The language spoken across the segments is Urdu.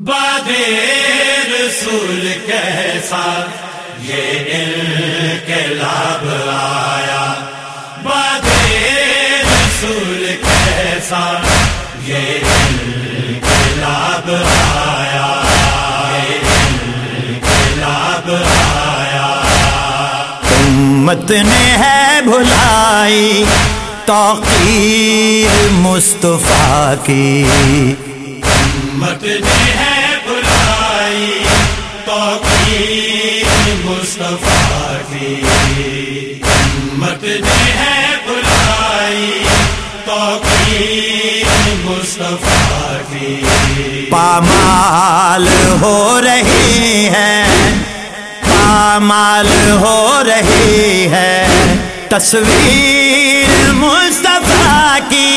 بادے رسول کیسا، یہ انقلاب آیا۔ بادے رسول کیسا، یہ انقلاب آیا۔ یہ انقلاب آیا۔ امت نے ہے بھلائی، توقیر مصطفیٰ کی۔ امت نے جی ہے بلائی توقیر مصطفیٰ کی۔ امت نے جی ہے بلائی توقیر مصطفیٰ کی۔ پامال ہو رہی ہے، پامال ہو رہی ہے۔ تصویر مصطفیٰ کی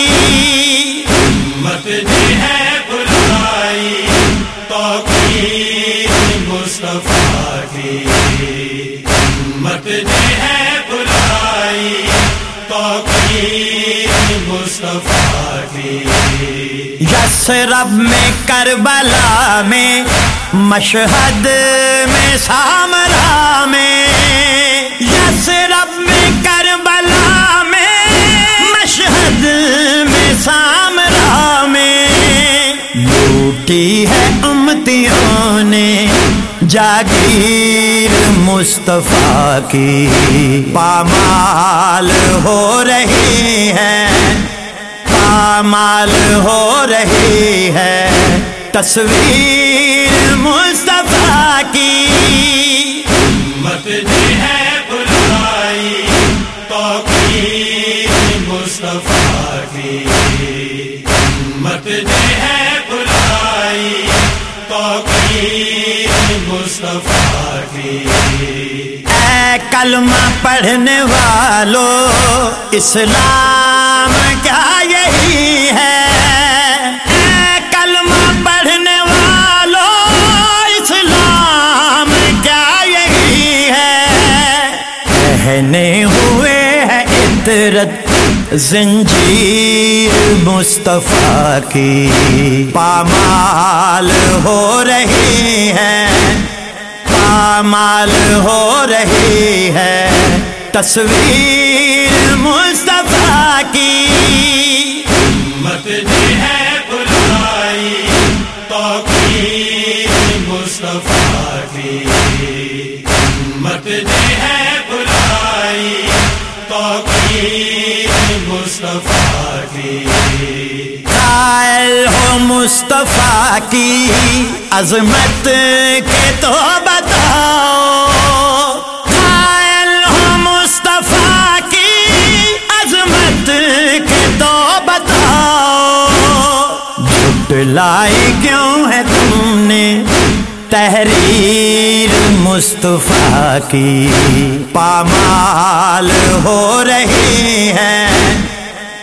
امت نے جی ہے بلائی توقیر مصطفیٰ کی۔ یسرب میں کربلا میں، مشہد میں سامرا میں۔ یسرب میں کربلا میں، مشہد میں سامرا میں۔ لوٹی ہے امتیوں نے جاگیر مصطفیٰ کی پامال ہو رہی ہے۔ پامال ہو رہی ہے۔ تصویر مصطفیٰ مصطفیٰ۔ کی اے کلمہ پڑھنے والو، اسلام کیا یہی ہے؟ اے کلمہ پڑھنے والو، اسلام کیا یہی ہے؟ کہنے ہوئے ہے عطرت زنجیر مصطفیٰ کی۔ پامال ہو رہی ہے۔ پامال ہو رہی ہے۔ تصویر مصطفیٰ کی۔ امت ہے بلائی توقیر مصطفیٰ کی۔ امت مصطفیٰ کی عظمت کے تو بتاؤ۔ مصطفیٰ کی عظمت کے تو بتاؤ۔ جھٹلائی کیوں ہے تم نے تحریر مصطفیٰ کی؟ پامال ہو رہی ہے،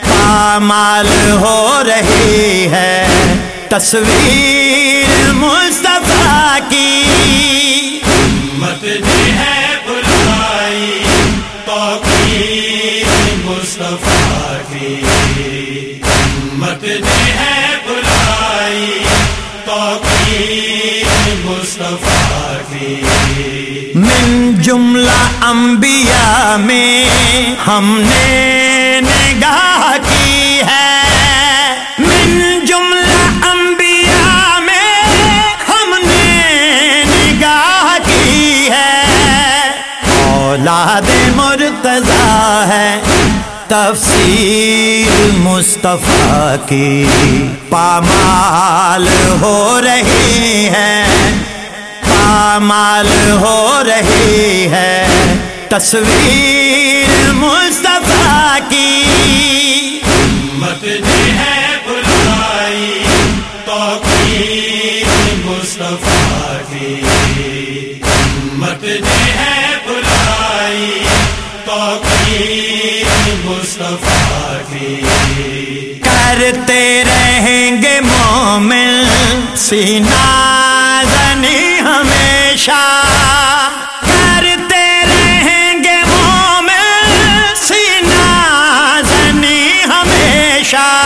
پامال ہو رہی ہے۔ تصویر مصطفیٰ کی۔ ہے بلائی توقیر مصطفیٰ کی۔ امت نے ہے بلائی توقیر مصطفیٰ کی۔ من جملہ انبیاء میں ہم نے نگاہ کی۔ اولاد مرتضی ہے۔ تفسیر مصطفیٰ کی۔ پامال ہو رہی ہے۔ پامال ہو رہی ہے۔ تصویر مصطفیٰ کی۔ امت ہے بلائی۔ توقیر مصطفیٰ کی۔ امت ہے کی کرتے رہیں گے مومن، سینا زنی ہمیشہ۔ کرتے رہیں گے مومن، سینا زنی ہمیشہ۔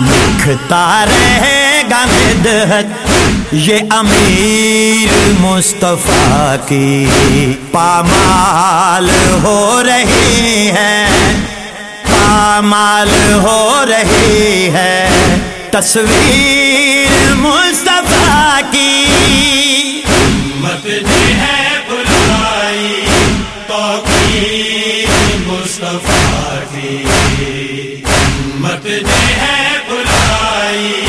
لکھتا رہے گا مدحت، یہ امیر مصطفیٰ کی۔ پامال ہو رہی ہے۔ پامال ہو رہی ہے۔ تصویر مصطفیٰ کی۔ مت ہے بلائی توقیر مصطفیٰ کی۔ مت ہے بلائی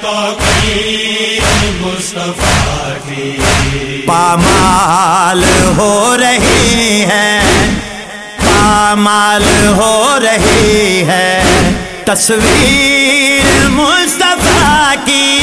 توقیر مصطفیٰ کی۔ پامال ہو رہی ہے۔ پامال ہو رہی ہے۔ تصویر مصطفیٰ کی